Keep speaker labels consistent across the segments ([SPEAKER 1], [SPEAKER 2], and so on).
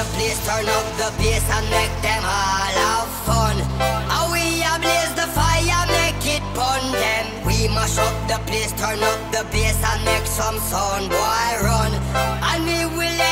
[SPEAKER 1] the place, turn up the bass and make them all have fun. How we ablaze the fire, make it burn. them. We mash up the place, turn up the bass and make some sound boy run. And we will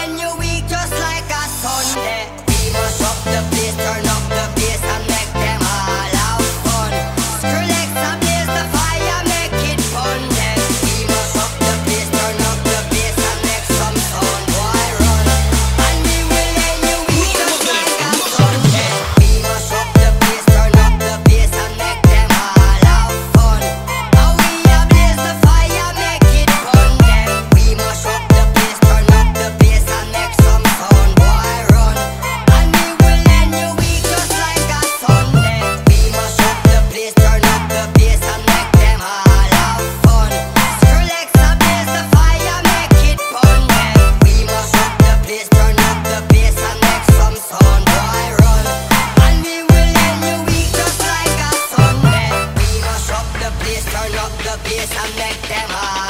[SPEAKER 1] them up.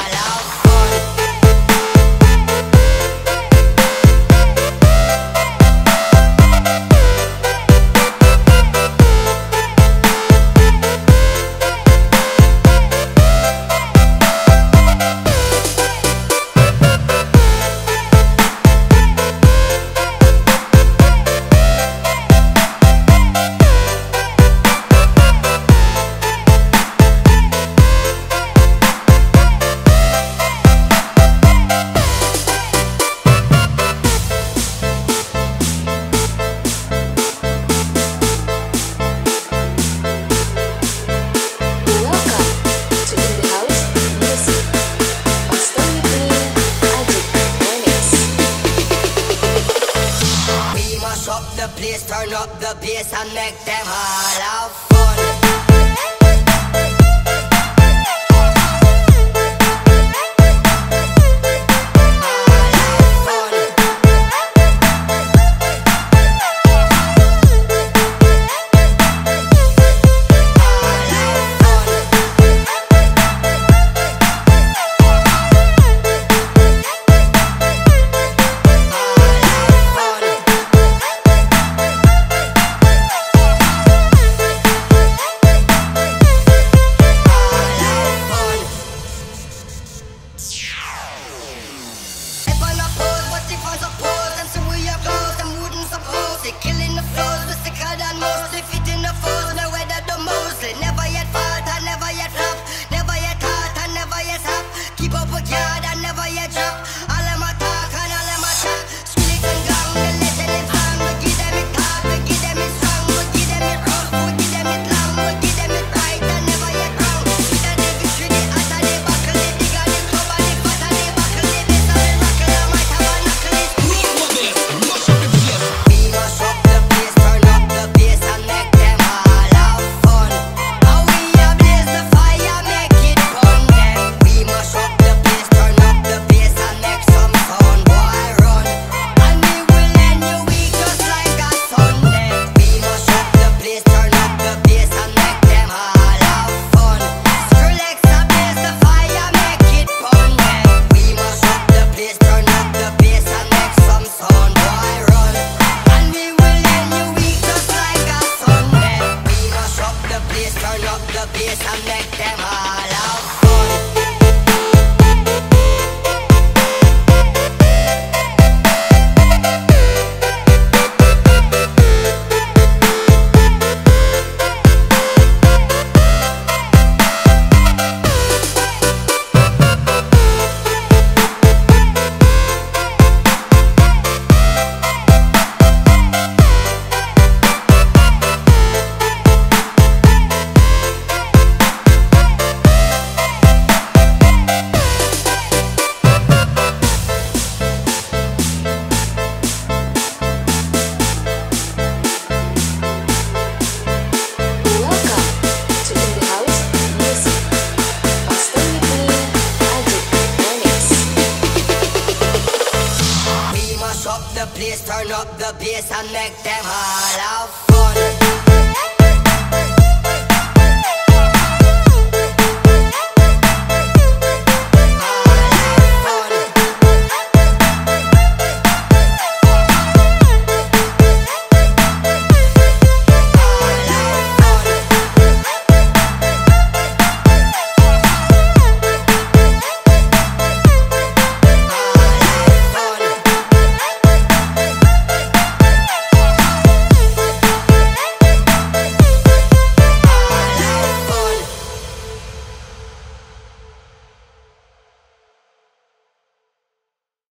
[SPEAKER 1] mash up the place, turn up the bass and make them all have fun. the bass and make them all have fun